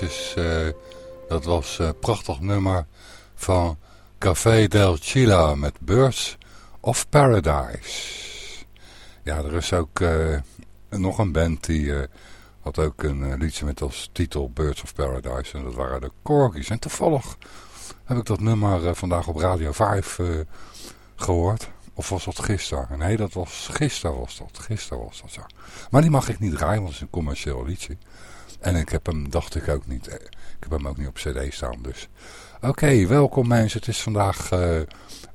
Uh, dat was een prachtig nummer van Café del Chila met Birds of Paradise. Ja, er is ook uh, nog een band die had ook een liedje met als titel Birds of Paradise. En dat waren de Corgis. En toevallig heb ik dat nummer vandaag op Radio 5 gehoord. Of was dat gisteren? Nee, dat was gisteren was dat. Gisteren was dat, ja. Maar die mag ik niet draaien, want het is een commercieel liedje. En ik heb hem, dacht ik ook niet, eh, ik heb hem ook niet op cd staan dus. Oké, welkom mensen. Het is vandaag uh,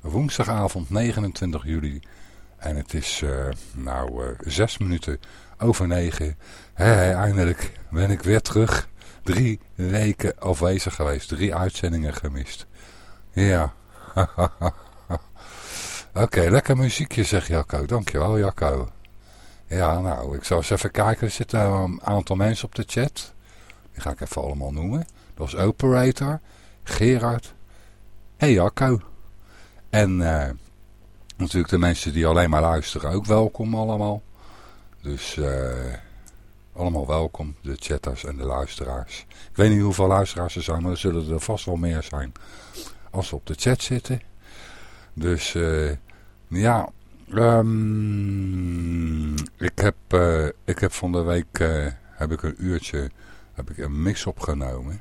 woensdagavond 29 juli. En het is, uh, nou, zes minuten over negen. Hey, eindelijk ben ik weer terug. Drie weken afwezig geweest. Drie uitzendingen gemist. Ja. Oké, lekker muziekje zeg Jacco. Dankjewel Jacco. Ja, nou, ik zal eens even kijken. Er zitten een aantal mensen op de chat. Die ga ik even allemaal noemen. Dat is Operator, Gerard, hey Jacco. En uh, natuurlijk de mensen die alleen maar luisteren ook welkom allemaal. Dus uh, allemaal welkom, de chatters en de luisteraars. Ik weet niet hoeveel luisteraars er zijn, maar er zullen er vast wel meer zijn als ze op de chat zitten. Dus uh, ja, Um, ik, heb, uh, ik heb van de week uh, heb ik een uurtje heb ik een mix opgenomen.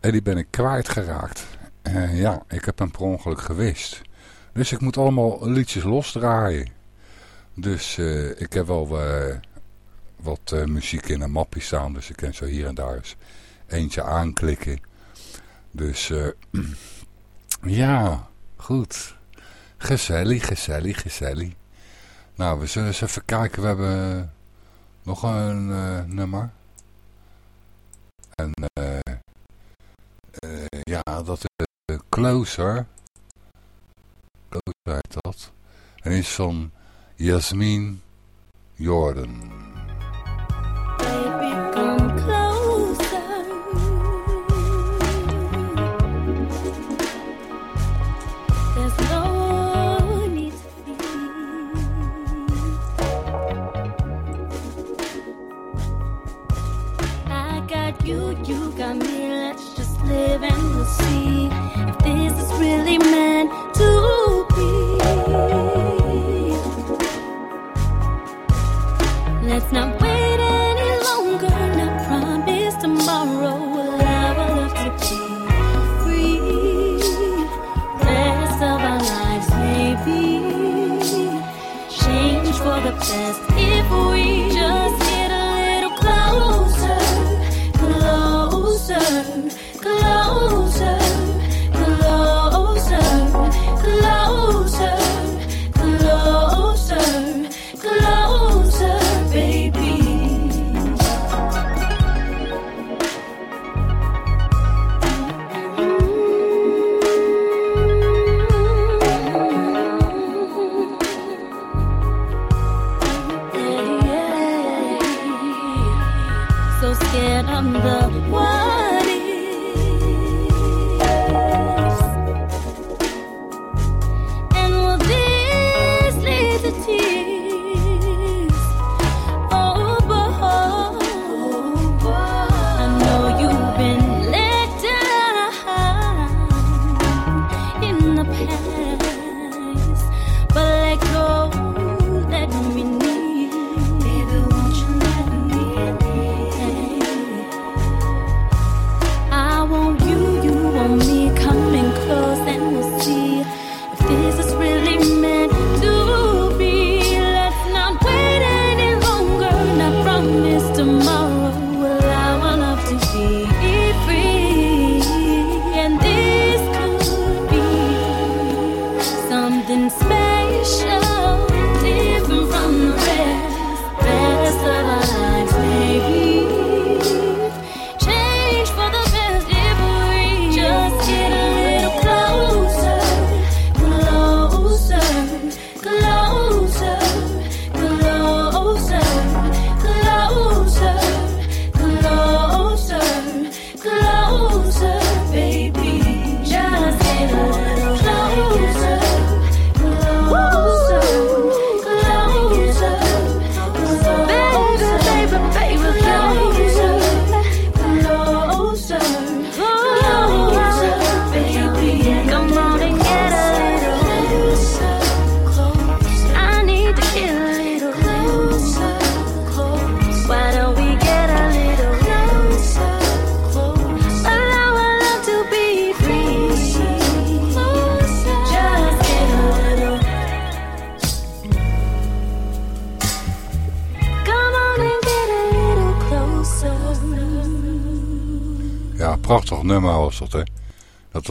En die ben ik kwijtgeraakt. Uh, ja, ik heb hem per ongeluk gewist. Dus ik moet allemaal liedjes losdraaien. Dus ik heb wel wat muziek in een mapje staan. Dus ik kan zo hier en daar eens eentje aanklikken. Dus Ja, goed. Gezellig, gezellig, gezellig. Nou, we zullen eens even kijken. We hebben nog een uh, nummer. En uh, uh, ja, dat is Closer. Closer heet dat. En is van Jasmine Jordan. You, you got me. Let's just live and we'll see if this is really meant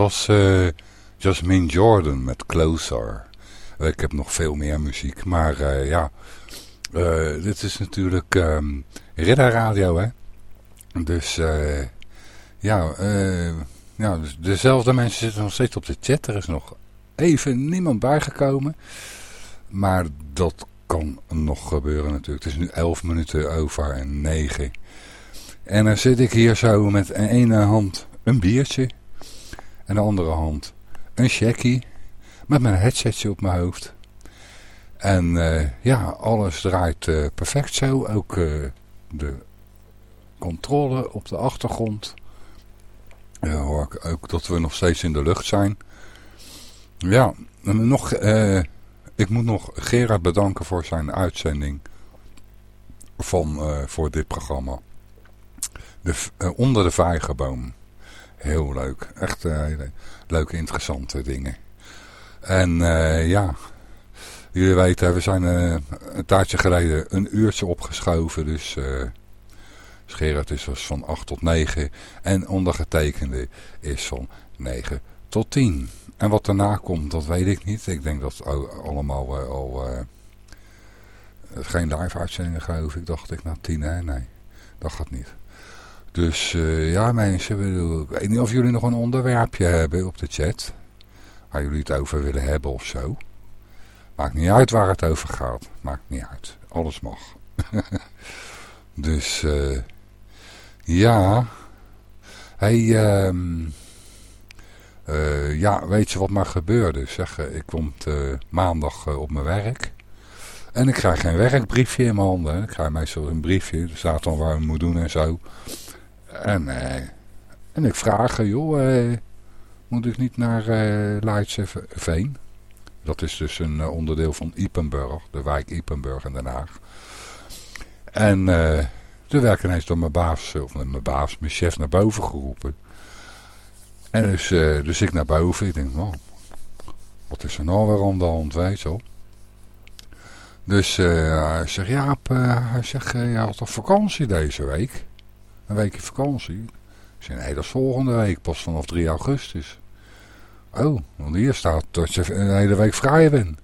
was eh, Jasmine Jordan met Closer. Ik heb nog veel meer muziek, maar eh, ja, eh, dit is natuurlijk Ridder Radio, hè. Dus ja, ja, dus dezelfde mensen zitten nog steeds op de chat. Er is nog even niemand bijgekomen. Maar dat kan nog gebeuren natuurlijk. Het is nu 11 minuten over en 9. En dan zit ik hier zo met in ene hand een biertje. En de andere hand een checkie. Met mijn headsetje op mijn hoofd. En eh, ja, alles draait eh, perfect zo. Ook eh, de controle op de achtergrond. Hoor ik ook dat we nog steeds in de lucht zijn. Ja, en nog, ik moet nog Gerard bedanken voor zijn uitzending van, voor dit programma. De, onder de vijgenboom. Heel leuk. Echt eh, leuke, interessante dingen. En eh, ja, jullie weten, we zijn eh, een tijdje geleden een uurtje opgeschoven. Dus eh Gerard is was van 8 tot 9. En ondergetekende is van 9 tot 10. En wat daarna komt, dat weet ik niet. Ik denk dat het allemaal uh, al... Uh, geen live uitzendingen geloof ik, dacht ik, na 10. Hè? Nee, dat gaat niet. Dus uh, ja mensen, ik weet niet of jullie nog een onderwerpje hebben op de chat. Waar jullie het over willen hebben of zo. Maakt niet uit waar het over gaat. Maakt niet uit. Alles mag. dus uh, ja. Hey, um, uh, ja, weet je wat maar gebeurde? Zeg, ik kom maandag op mijn werk. En ik krijg geen werkbriefje in mijn handen. Ik krijg meestal een briefje. Er staat dan waar ik moet doen en zo. En, uh, en ik vraag, joh, uh, moet ik niet naar uh, Leidse Veen? Dat is dus een onderdeel van Ipenburg, de wijk Ipenburg in Den Haag. En toen werd ik ineens door mijn baas, of mijn baas, mijn chef naar boven geroepen. En dus, dus ik naar boven, ik denk, wat is er nou weer aan de hand, weet je. Dus hij zegt, Jaap, hij zegt, je had toch vakantie deze week? Een weekje vakantie. Ik zei, nee, dat is volgende week, pas vanaf 3 augustus. Oh, want hier staat dat je een hele week vrij bent.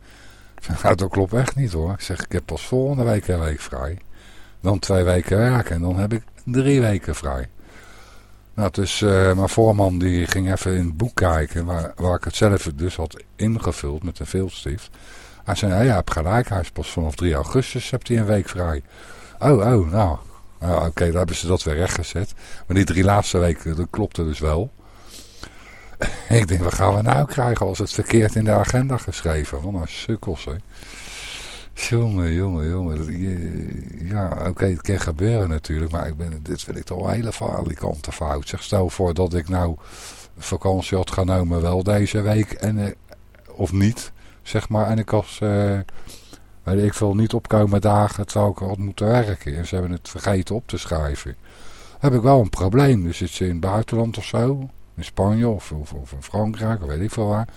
Nou, dat klopt echt niet hoor. Ik zeg, ik heb pas volgende week een week vrij. Dan twee weken werken en dan heb ik drie weken vrij. Nou, dus uh, mijn voorman die ging even in het boek kijken waar, waar ik het zelf dus had ingevuld met een veelstift. Hij zei, nou ja, heb gelijk, hij is pas vanaf 3 augustus, hebt hij een week vrij. Oh, oh, nou, nou, Oké, okay, dan hebben ze dat weer rechtgezet. Maar die drie laatste weken, dat klopte dus wel. ik denk, wat gaan we nou krijgen als het verkeerd in de agenda geschreven? Van een sukkels, hè. Jongen, jongen, jongen. Ja, oké, het kan gebeuren natuurlijk. Maar ik ben, dit vind ik toch een hele falikante fout. Zeg, stel voor dat ik nou vakantie had genomen wel deze week. En, eh, of niet, zeg maar. En ik was... Uh, ik veel, niet opkomen dagen, terwijl ik had moeten werken. En ze hebben het vergeten op te schrijven. heb ik wel een probleem. Dus zit ze in het buitenland of zo, in Spanje of, of, of in Frankrijk, of weet ik veel waar.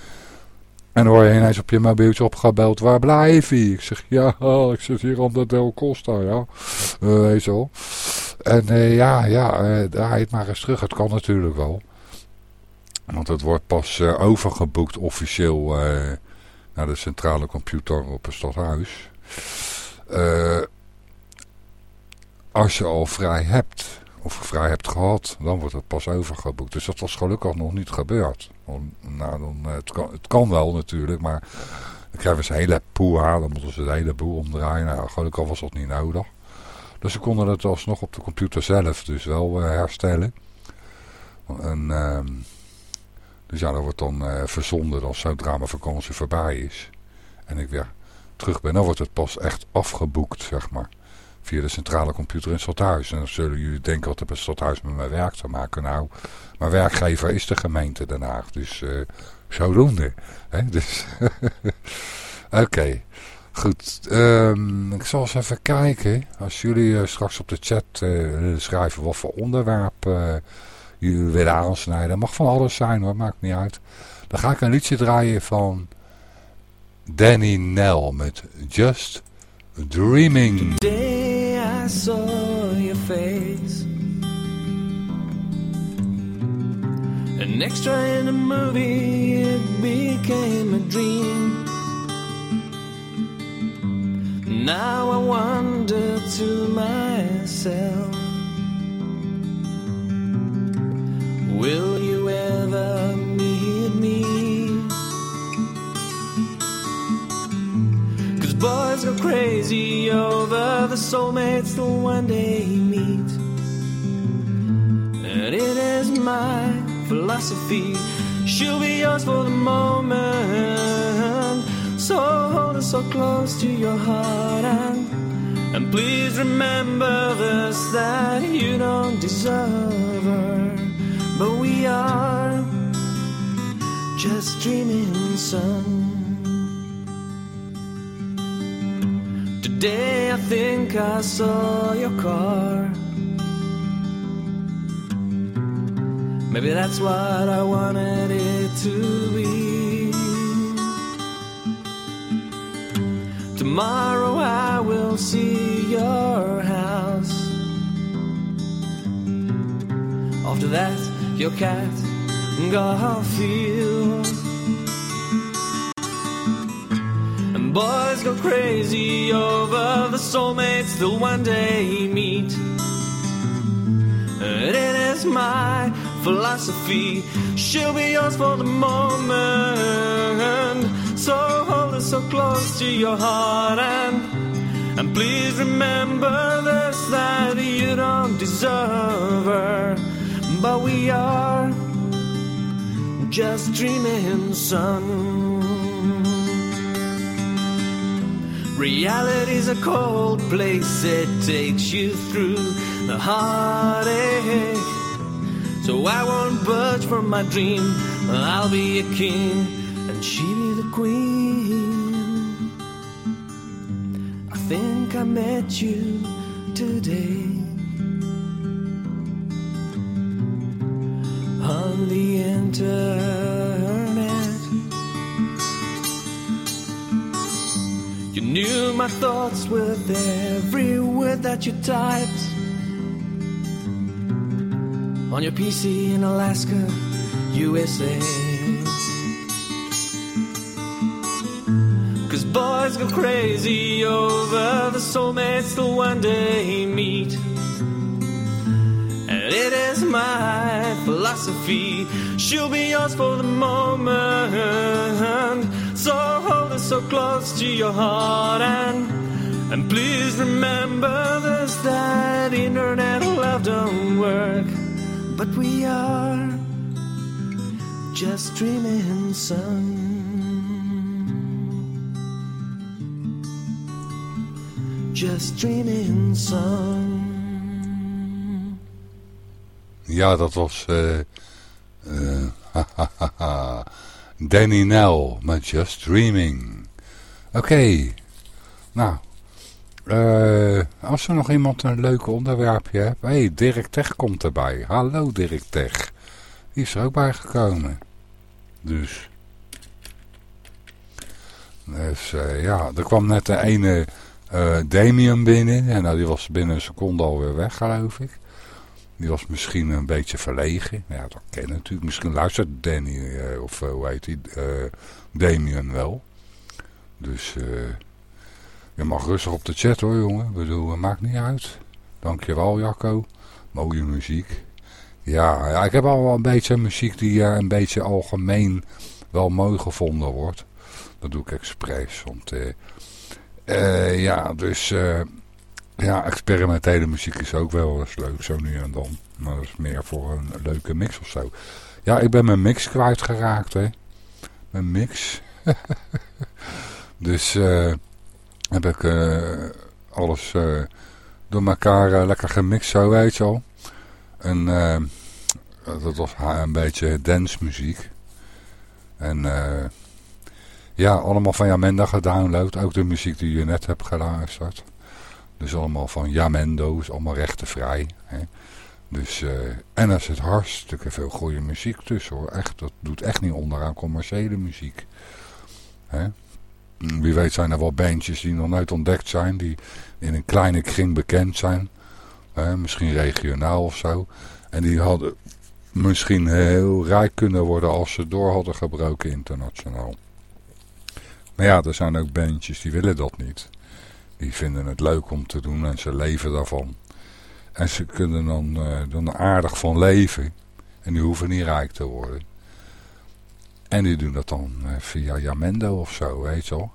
En dan hoor je ineens op je mobieltje opgebeld, waar blijf je? Ik zeg, ja, ik zit hier aan de Del Costa, ja. Uh, weet je wel. En uh, ja, ja, uh, draai het maar eens terug. Het kan natuurlijk wel. Want het wordt pas overgeboekt officieel de centrale computer op het stadhuis. Uh, als je al vrij hebt, of vrij hebt gehad, dan wordt het pas overgeboekt. Dus dat was gelukkig nog niet gebeurd. Nou, dan, eh, het, kan, het kan wel natuurlijk, maar dan krijgen ze een hele aan, dan moeten ze de hele boel omdraaien. Nou, gelukkig was dat niet nodig. Dus ze konden het alsnog op de computer zelf dus wel uh, herstellen. En... Uh, dus ja, dat wordt dan uh, verzonden als zodra mijn vakantie voorbij is. En ik weer terug ben. Dan wordt het pas echt afgeboekt, zeg maar. Via de centrale computer in het stadhuis. En dan zullen jullie denken wat het het stadhuis met mijn werk te maken. Nou, mijn werkgever is de gemeente Den Haag. Dus uh, zodoende. Dus Oké. Goed, um, ik zal eens even kijken. Als jullie uh, straks op de chat schrijven wat voor onderwerp willen aansnijden. Mag van alles zijn hoor, maakt niet uit. Dan ga ik een liedje draaien van Danny Nell met Just Dreaming. Today I saw your face An extra in a movie, it became a dream Now I wonder to myself Will you ever meet me? Cause boys go crazy over the soulmates they'll one day meet. And it is my philosophy. She'll be yours for the moment. So hold her so close to your heart and, and please remember this that you don't deserve her but we are just dreaming, son. Today I think I saw your car. Maybe that's what I wanted it to be. Tomorrow I will see your house. After that, your cat Garfield. And boys go crazy over the soulmates they'll one day meet. And it is my philosophy, she'll be yours for the moment. So hold her so close to your heart and and please remember this that you don't deserve her, but we are just dreaming, son. Reality's a cold place, it takes you through the heartache. So I won't budge from my dream. I'll be a king and she be the queen. I think I met you today the internet. You knew my thoughts with every word that you typed on your PC in Alaska, USA. Cause boys go crazy over the soulmates they'll one day meet. It is my philosophy, she'll be yours for the moment. So hold her so close to your heart and and please remember this that internet love don't work. But we are just dreaming, son. Just dreaming, son. Ja, dat was eh, Danny Nell met Just Dreaming. Oké, nou, eh, als er nog iemand een leuk onderwerpje heeft. Hé, hey, Dirk Tech komt erbij. Hallo Dirk Tech. Die is er ook bij gekomen. Dus. Dus ja, er kwam net de ene Damien binnen. En nou, die was binnen een seconde alweer weg, geloof ik. Die was misschien een beetje verlegen. Ja, dat ken je natuurlijk. Misschien luistert Danny, eh, of eh, hoe heet die, eh, Damien wel. Dus je mag rustig op de chat hoor, jongen. Ik bedoel, maakt niet uit. Dankjewel, Jacco. Mooie muziek. Ja, ja, ik heb al wel een beetje muziek die een beetje algemeen wel mooi gevonden wordt. Dat doe ik expres. Want ja, dus eh, ja, experimentele muziek is ook wel eens leuk, zo nu en dan. Maar dat is meer voor een leuke mix of zo. Ja, ik ben mijn mix kwijtgeraakt, hè. Mijn mix. dus eh, heb ik eh, alles eh, door elkaar lekker gemixt, zo weet je al. En dat was een beetje dancemuziek. En ja, allemaal van Jamenda gedownload. Ook de muziek die je net hebt geluisterd. Dus allemaal van Jamendo, is allemaal rechtenvrij. Hè. Dus, eh, en er zit hartstikke veel goede muziek tussen hoor. Echt, dat doet echt niet onderaan commerciële muziek. Hè. Wie weet zijn er wel bandjes die nog nooit ontdekt zijn. Die in een kleine kring bekend zijn. Misschien regionaal of zo. En die hadden misschien heel rijk kunnen worden als ze door hadden gebroken internationaal. Maar ja, er zijn ook bandjes die willen dat niet. Die vinden het leuk om te doen en ze leven daarvan. En ze kunnen dan, eh, dan aardig van leven. En die hoeven niet rijk te worden. En die doen dat dan eh, via Jamendo of zo, weet je wel.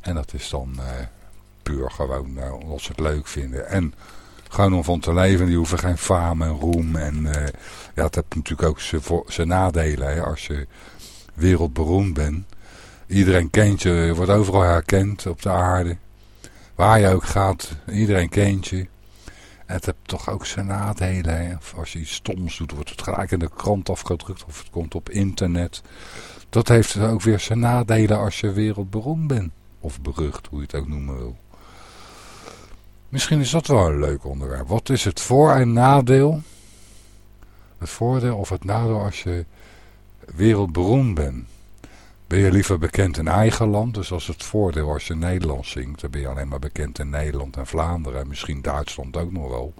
En dat is dan eh, puur gewoon omdat ze het leuk vinden. En gewoon om van te leven. Die hoeven geen faam en roem. En ja, het heeft natuurlijk ook zijn nadelen. Hè, als je wereldberoemd bent. Iedereen kent. Je wordt overal herkend op de aarde. Waar je ook gaat. Iedereen kent je. Het heeft toch ook zijn nadelen. Of Als je iets stoms doet, wordt het gelijk in de krant afgedrukt. Of het komt op internet. Dat heeft ook weer zijn nadelen als je wereldberoemd bent. Of berucht, hoe je het ook noemen wil. Misschien is dat wel een leuk onderwerp. Wat is het voor- en nadeel? Het voordeel of het nadeel als je wereldberoemd bent. Ben je liever bekend in eigen land? Dus als het voordeel als je Nederlands zingt, dan ben je alleen maar bekend in Nederland en Vlaanderen. En misschien Duitsland ook nog wel.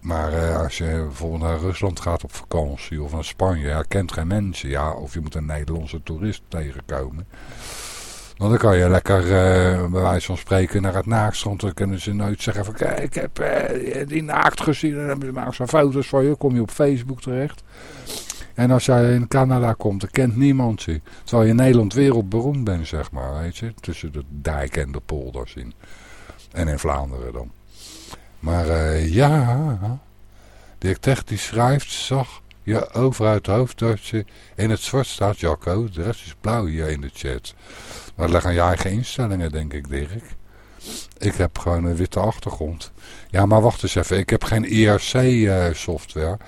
Maar eh, als je bijvoorbeeld naar Rusland gaat op vakantie of naar Spanje, ja, kent geen mensen. Ja, of je moet een Nederlandse toerist tegenkomen. Dan kan je lekker, eh, bij wijze van spreken, naar het naaktstrand. Dan kunnen ze nooit zeggen van, kijk, ik heb eh, die naakt gezien. En dan ze maken zo'n foto's van je. kom je op Facebook terecht. En als jij in Canada komt, dan kent niemand je. Terwijl je in Nederland wereldberoemd bent, zeg maar, weet je. Tussen de dijk en de polders in. En in Vlaanderen dan. Maar eh, ja, Dirk Tech die schrijft, zag je over uit het hoofd dat je in het zwart staat, Jacco. De rest is blauw hier in de chat. Maar dat liggen je eigen instellingen, denk ik, Dirk. Ik heb gewoon een witte achtergrond. Ja, maar wacht eens even. Ik heb geen IRC-software.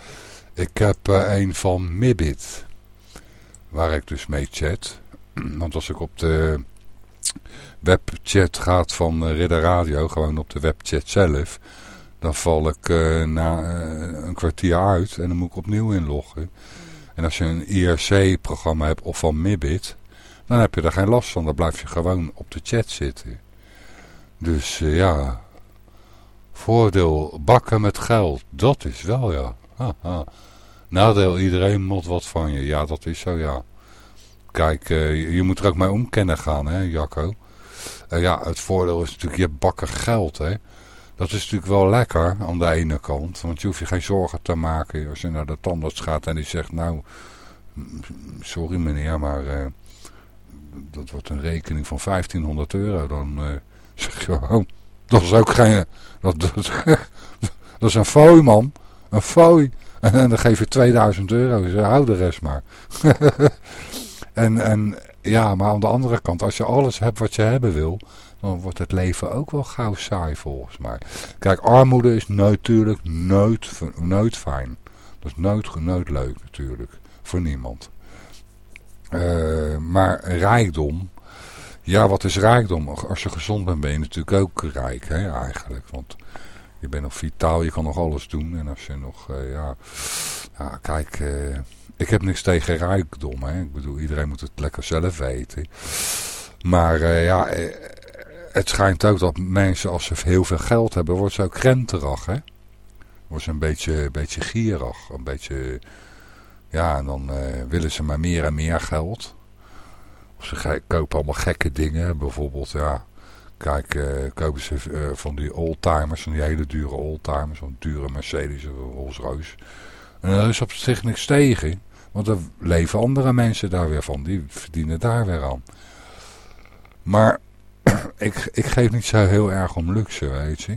Ik heb uh, een van Mibit. Waar ik dus mee chat. Want als ik op de webchat gaat van uh, Ridder Radio, gewoon op de webchat zelf, dan val ik uh, na een kwartier uit en dan moet ik opnieuw inloggen. En als je een IRC-programma hebt of van Mibit, dan heb je er geen last van. Dan blijf je gewoon op de chat zitten. Dus ja, voordeel bakken met geld, dat is wel ja. Nadeel, iedereen moet wat van je. Ja, dat is zo ja. Kijk, je, je moet er ook mee om kunnen gaan, hè, Jacco. ja, het voordeel is natuurlijk, je bakken geld, hè. Dat is natuurlijk wel lekker aan de ene kant. Want je hoeft je geen zorgen te maken als je naar de tandarts gaat en die zegt... Nou, sorry meneer, maar uh, dat wordt een rekening van 1500 euro. Dan zeg je, oh, dat is ook geen... Dat, dat, dat is een fooi man. Een fooi. En dan geef je 2000 euro. Ze hou de rest maar. en, en ja, maar aan de andere kant, als je alles hebt wat je hebben wil dan wordt het leven ook wel gauw saai volgens mij. Kijk, armoede is natuurlijk nooit, nooit fijn. Dat is nooit, nooit leuk natuurlijk. Voor niemand. Uh, maar rijkdom. Ja, wat is rijkdom? Als je gezond bent ben je natuurlijk ook rijk hè, eigenlijk. Want je bent nog vitaal, je kan nog alles doen. En als je nog, uh, ja, kijk, uh, ik heb niks tegen rijkdom. Hè. Ik bedoel, iedereen moet het lekker zelf weten. Maar ja, het schijnt ook dat mensen, als ze heel veel geld hebben, worden ze ook hè? Worden ze een beetje, beetje gierig, een beetje... Ja, en dan willen ze maar meer en meer geld. Of ze kopen allemaal gekke dingen, bijvoorbeeld, ja... Kijk, uh, kopen ze van die oldtimers, van die hele dure oldtimers, van dure Mercedes of Rolls Royce. En er is op zich niks tegen, want er leven andere mensen daar weer van, die verdienen daar weer aan. Maar ik, ik geef niet zo heel erg om luxe, weet je.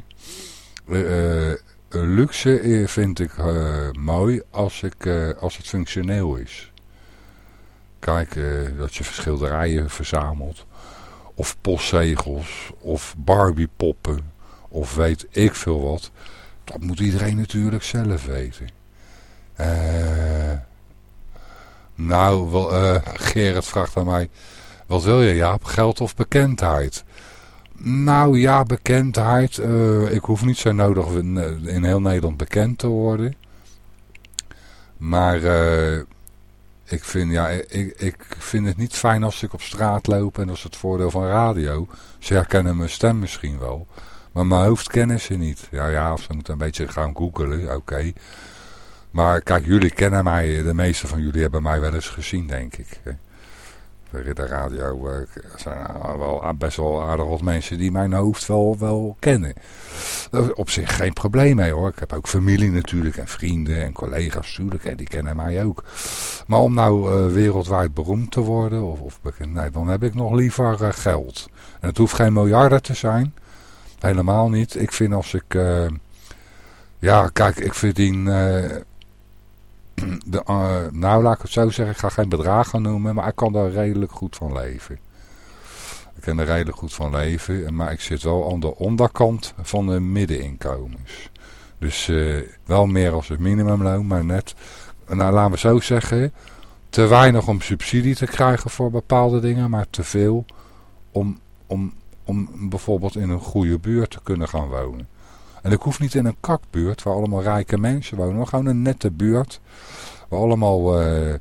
Uh, luxe vind ik mooi als, ik, als het functioneel is. Kijk, dat je schilderijen verzamelt. Of postzegels. Of Barbiepoppen. Of weet ik veel wat. Dat moet iedereen natuurlijk zelf weten. nou, wel, Gerrit vraagt aan mij... Wat wil je, Jaap? Geld of bekendheid? Nou ja, bekendheid. Uh, ik hoef niet zo nodig in, in, heel Nederland bekend te worden. Maar ik, vind, ja, ik, ik vind het niet fijn als ik op straat loop. En dat is het voordeel van radio. Ze herkennen mijn stem misschien wel. Maar mijn hoofd kennen ze niet. Ja, ja, ze moeten een beetje gaan googelen. Oké. Maar kijk, jullie kennen mij. De meeste van jullie hebben mij wel eens gezien, denk ik. Ridder Radio uh, zijn wel best wel aardig wat mensen die mijn hoofd wel, wel kennen. op zich geen probleem mee hoor. Ik heb ook familie natuurlijk en vrienden en collega's natuurlijk. En die kennen mij ook. Maar om nou uh, wereldwijd beroemd te worden, of, of nee, dan heb ik nog liever geld. En het hoeft geen miljarden te zijn. Helemaal niet. Ik vind als ik... ja, kijk, ik verdien de, uh, nou laat ik het zo zeggen, ik ga geen bedragen noemen, maar ik kan daar redelijk goed van leven. Ik kan er redelijk goed van leven, maar ik zit wel aan de onderkant van de middeninkomens. Dus uh, wel meer als het minimumloon, maar net, nou laten we zo zeggen, te weinig om subsidie te krijgen voor bepaalde dingen, maar te veel om, om, om bijvoorbeeld in een goede buurt te kunnen gaan wonen. En ik hoef niet in een kakbuurt waar allemaal rijke mensen wonen. Maar gewoon een nette buurt. Waar allemaal, uh,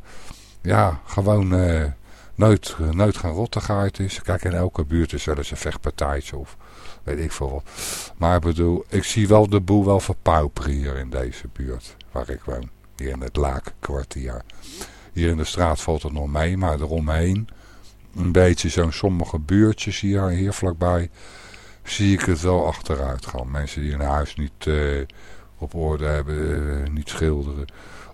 ja, gewoon uh, nooit, eh, nooit geen rottigheid is. Kijk, in elke buurt is wel eens een vechtpartijtje of weet ik veel wat. Maar ik bedoel, ik zie wel de boel wel verpauperen hier in deze buurt waar ik woon. Hier in het Laakkwartier. Hier in de straat valt het nog mee, maar eromheen, een beetje zo'n sommige buurtjes hier, hier vlakbij, zie ik het wel achteruit gaan. Mensen die hun huis niet uh, op orde hebben, uh, niet schilderen.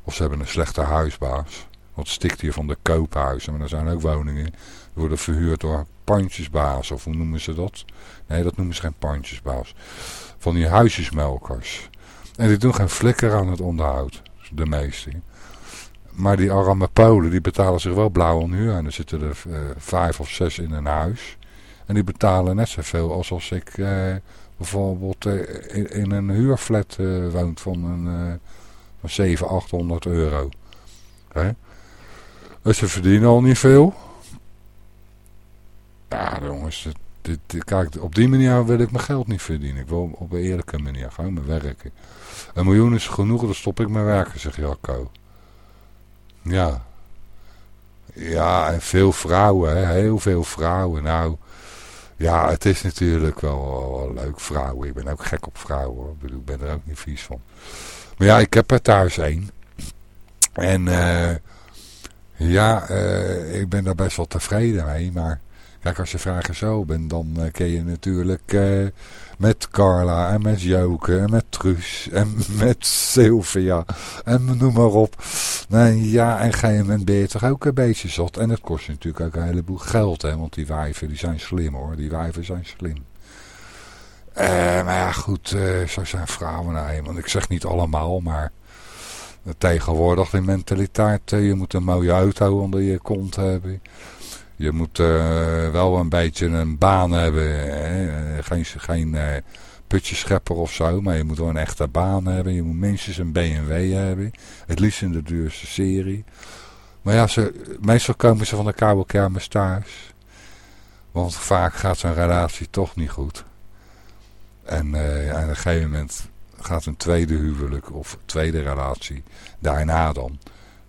Of ze hebben een slechte huisbaas. Want stikt hier van de koophuizen, maar er zijn ook woningen. Die worden verhuurd door pandjesbaas, of hoe noemen ze dat? Nee, dat noemen ze geen pandjesbaas. Van die huisjesmelkers. En die doen geen flikker aan het onderhoud, de meeste. Maar die arme Polen, die betalen zich wel blauw aan huur. En er zitten er uh, vijf of zes in een huis. En die betalen net zoveel als als ik uh, bijvoorbeeld uh, in, een huurflat woont van een van 700, 800 euro. Hè? Dus ze verdienen al niet veel. Ja, jongens, dit, dit, kijk, op die manier wil ik mijn geld niet verdienen. Ik wil op een eerlijke manier gewoon mijn werken. Een miljoen is genoeg, dan stop ik mijn werken, zegt Jacco. Ja. Ja, en veel vrouwen, hè? heel veel vrouwen. Nou, ja, het is natuurlijk wel, wel, leuk, vrouwen. Ik ben ook gek op vrouwen, ik, bedoel, ik ben er ook niet vies van. Maar ja, ik heb er thuis één. En uh, ja, uh, ik ben daar best wel tevreden mee. Maar kijk, als je vragen zo bent, dan uh, kun je natuurlijk met Carla en met Joke en met Truus en met Sylvia en noem maar op. Ja, en ga je met je toch ook een beetje zot. En het kost je natuurlijk ook een heleboel geld, hè. Want die wijven, die zijn slim hoor. Die wijven zijn slim. Uh, maar ja, goed, zo zijn vrouwen nou eenmaal. Ik zeg niet allemaal, maar tegenwoordig de mentaliteit. Je moet een mooie auto onder je kont hebben. Je moet wel een beetje een baan hebben. Hè? Geen, geen putjeschepper of zo, maar je moet wel een echte baan hebben. Je moet minstens een BMW hebben. Het liefst in de duurste serie. Maar ja, ze, meestal komen ze van de koude kermis. Want vaak gaat zo'n relatie toch niet goed. En uh, aan een gegeven moment gaat een tweede huwelijk of tweede relatie daarna dan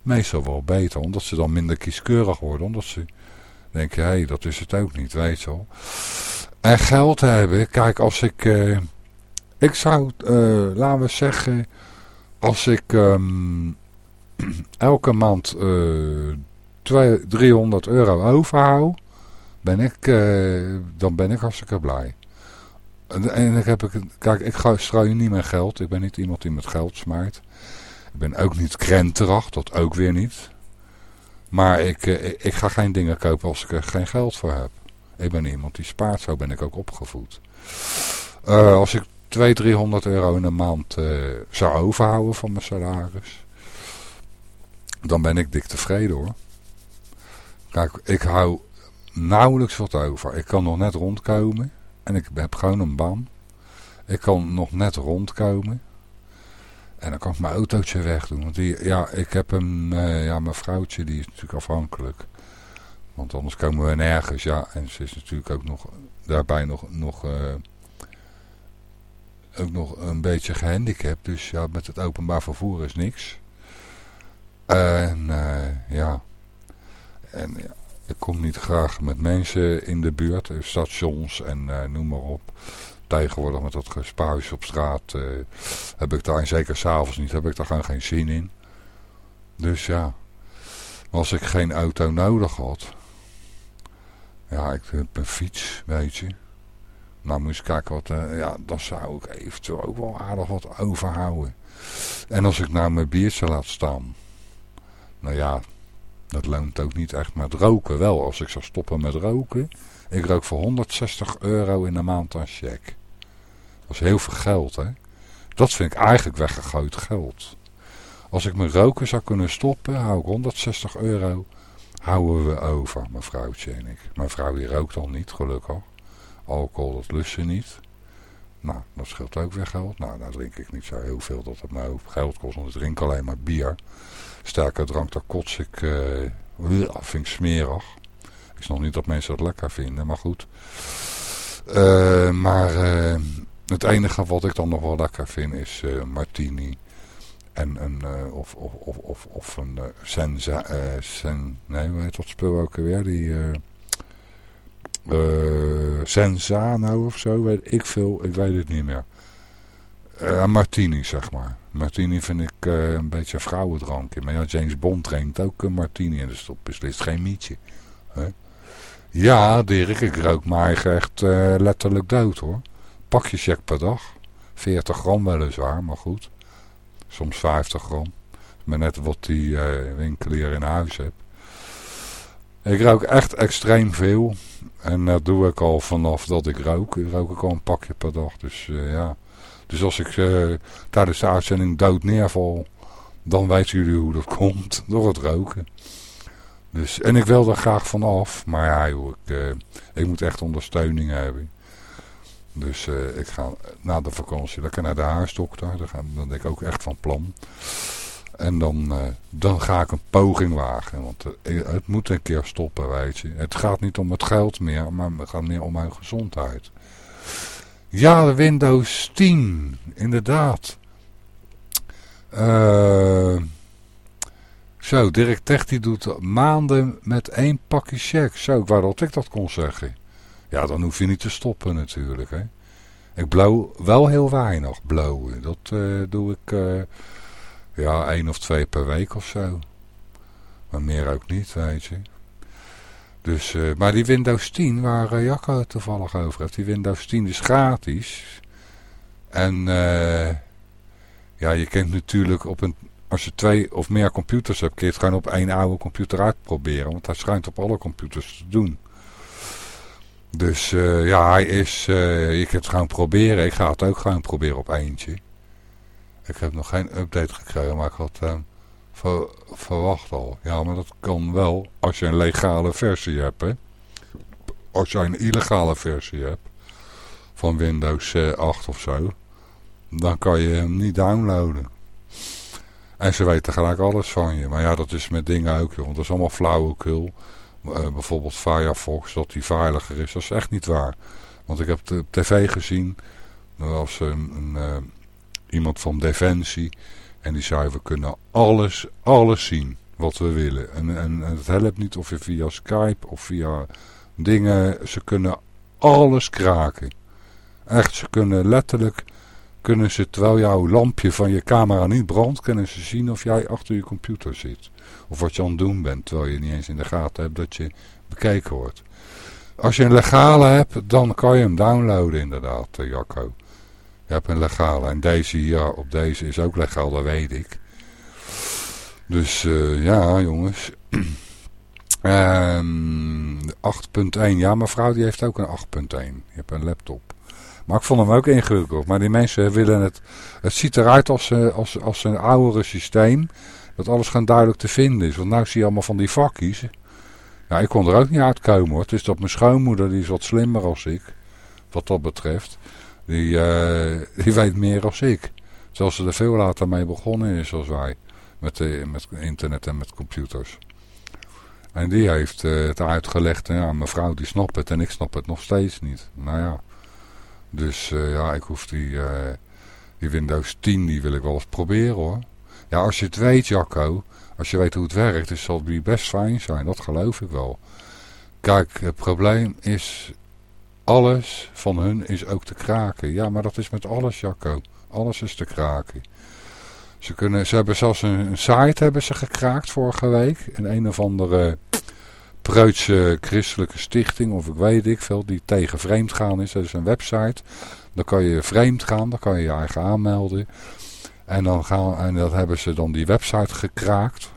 meestal wel beter. Omdat ze dan minder kieskeurig worden. Omdat ze denken, hé, hey, dat is het ook niet, weet je wel. En geld hebben, kijk, als ik... Uh, ik zou, uh, laten we zeggen, als ik um, elke maand uh, 300 euro overhoud, ben ik, dan ben ik hartstikke blij. En ik heb ik, kijk, ik strooi niet mijn geld. Ik ben niet iemand die met geld smaakt. Ik ben ook niet krenterig, dat ook weer niet. Maar ik, ik, ik, ga geen dingen kopen als ik er geen geld voor heb. Ik ben iemand die spaart, zo ben ik ook opgevoed. Uh, als ik 200, 300 euro in een maand uh, zou overhouden van mijn salaris. Dan ben ik dik tevreden hoor. Kijk, ik hou nauwelijks wat over. Ik kan nog net rondkomen. En ik heb gewoon een baan. Ik kan nog net rondkomen. En dan kan ik mijn autootje wegdoen. Want die, ja, ik heb een, uh, ja, mijn vrouwtje die is natuurlijk afhankelijk. Want anders komen we nergens. Ja, en ze is natuurlijk ook nog daarbij nog, nog, uh, ook nog een beetje gehandicapt. Dus ja, met het openbaar vervoer is niks. En uh, ja. En ja, ik kom niet graag met mensen in de buurt, eh, stations en noem maar op. Tegenwoordig met dat gespuis op straat uh, heb ik daar, en zeker s'avonds niet, heb ik daar gewoon geen zin in. Dus ja, als ik geen auto nodig had, ja, ik heb een fiets, weet je. Nou, moest ik kijken wat, uh, ja, dan zou ik eventueel ook wel aardig wat overhouden. En als ik nou mijn biertje laat staan, nou ja, dat loont ook niet echt, maar roken wel. Als ik zou stoppen met roken. Ik rook voor 160 euro in de maand aan check. Is heel veel geld, hè. Dat vind ik eigenlijk weggegooid geld. Als ik mijn roken zou kunnen stoppen, hou ik 160 euro. Houden we over, mijn en ik. Mijn vrouw die rookt al niet, gelukkig. Alcohol, dat lust ze niet. Nou, dat scheelt ook weer geld. Nou, nou drink ik niet zo heel veel dat het me ook geld kost. Want ik drink alleen maar bier sterke drank, daar kots ik, uh, vind ik smerig. Ik snap niet dat mensen dat lekker vinden, maar goed. Uh, maar uh, het enige wat ik dan nog wel lekker vind is martini. En een, uh, of, of, of, of, of een uh, senza, uh, sen, nee, hoe heet dat spul ook alweer? Die Senzano of zo, weet ik veel, ik weet het niet meer. martini, zeg maar. Martini vind ik een beetje een vrouwendrankje. Maar ja, James Bond drinkt ook een martini en dus dat beslist geen mietje. Ja, Dirk, ik rook maar echt letterlijk dood hoor. Pakje check per dag. 40 gram weliswaar, maar goed. Soms 50 gram. Maar net wat die uh, winkelier in huis heeft. Ik rook echt extreem veel. En dat doe ik al vanaf dat ik rook. Ik rook ik al een pakje per dag. Dus uh, ja. Dus als ik uh, tijdens de uitzending dood neerval. Dan weten jullie hoe dat komt. Door het roken. Dus, en ik wil er graag vanaf. Maar ja ik, ik moet echt ondersteuning hebben. Dus uh, ik ga na de vakantie lekker naar de haarsdokter. Daar ben ik ook echt van plan. En dan, uh, dan ga ik een poging wagen. Want uh, het moet een keer stoppen, weet je. Het gaat niet om het geld meer, maar het gaat meer om mijn gezondheid. Ja, de Windows 10. Inderdaad. zo, Dirk Tech doet maanden met één pakje check. Zo, ik wou dat ik dat kon zeggen. Ja, dan hoef je niet te stoppen natuurlijk. Hè. Ik blow wel heel weinig blowen. Dat uh, doe ik uh, ja, één of twee per week of zo. Maar meer ook niet, weet je. Dus, uh, maar die Windows 10, waar Jacco toevallig over heeft. Die Windows 10 is gratis. En ja, je kunt natuurlijk op een... Als je twee of meer computers hebt, kun je gewoon op één oude computer uitproberen. Want dat schijnt op alle computers te doen. Dus uh, ja, hij is, ik heb het gaan proberen. Ik ga het ook gaan proberen op eentje. Ik heb nog geen update gekregen, maar ik had hem ver, verwacht al. Ja, maar dat kan wel als je een legale versie hebt. Hè? Als je een illegale versie hebt van Windows 8 of zo, dan kan je hem niet downloaden. En ze weten gelijk alles van je. Maar ja, dat is met dingen ook, joh, dat is allemaal flauwekul. Uh, bijvoorbeeld Firefox, dat die veiliger is. Dat is echt niet waar. Want ik heb de tv gezien, er was een, uh, iemand van Defensie en die zei we kunnen alles, alles zien wat we willen. En, en, en het helpt niet of je via Skype of via dingen, ze kunnen alles kraken. Echt, ze kunnen letterlijk, kunnen ze terwijl jouw lampje van je camera niet brandt, kunnen ze zien of jij achter je computer zit. Of wat je aan het doen bent, terwijl je niet eens in de gaten hebt dat je bekeken wordt. Als je een legale hebt, dan kan je hem downloaden inderdaad, eh, Jacco. Je hebt een legale. En deze hier op deze is ook legaal, dat weet ik. Dus uh, ja, jongens. um, ehm, 8.1. Ja, mevrouw die heeft ook een 8.1. Je hebt een laptop. Maar ik vond hem ook ingewikkeld. Maar die mensen willen het... Het ziet eruit als, eh, als, als een oudere systeem dat alles gewoon duidelijk te vinden is. Want nu zie je allemaal van die vakjes. Ja, ik kon er ook niet uitkomen hoor. Het is dat mijn schoonmoeder, die is wat slimmer als ik. Wat dat betreft. Die, uh, die weet meer als ik. Zelfs ze er veel later mee begonnen is als wij. Met, met internet en met computers. En die heeft uh, het uitgelegd. Ja, mevrouw die snapt het en ik snap het nog steeds niet. Nou ja. Dus uh, ja, ik hoef die, die Windows 10, die wil ik wel eens proberen hoor. Ja, als je het weet, Jacco, als je weet hoe het werkt, dan zal die best fijn zijn. Dat geloof ik wel. Kijk, het probleem is, alles van hun is ook te kraken. Ja, maar dat is met alles, Jacco. Alles is te kraken. Ze, kunnen, ze hebben zelfs een, een site hebben ze gekraakt vorige week. En een of andere preutse christelijke stichting, of ik weet ik veel, die tegen vreemd gaan is. Dat is een website. Dan kan je vreemd gaan, dan kan je je eigen aanmelden. En, dan gaan, en dat hebben ze dan die website gekraakt.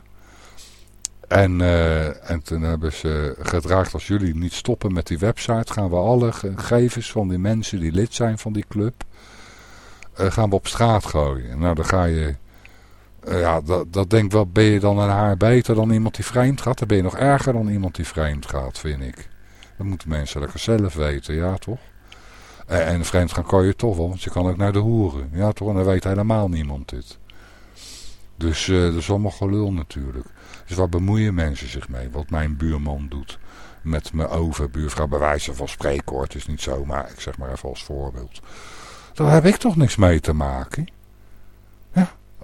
En, uh, en toen hebben ze gedraagd, als jullie niet stoppen met die website, gaan we alle gegevens van die mensen die lid zijn van die club, uh, gaan we op straat gooien. Nou, dan ga je, ja, dat, dat denk wel, ben je dan een haar beter dan iemand die vreemd gaat? Dan ben je nog erger dan iemand die vreemd gaat, vind ik. Dat moeten mensen lekker zelf weten, ja toch? Eh, en vreemd gaan kan je toch wel, want je kan ook naar de hoeren. Ja toch, en dan weet helemaal niemand dit. Dus uh, dat is allemaal gelul natuurlijk. Dus waar bemoeien mensen zich mee? Wat mijn buurman doet met mijn overbuurvrouw. Bij wijze van spreken hoor, het is niet zo, maar ik zeg maar even als voorbeeld. Daar heb ik toch niks mee te maken?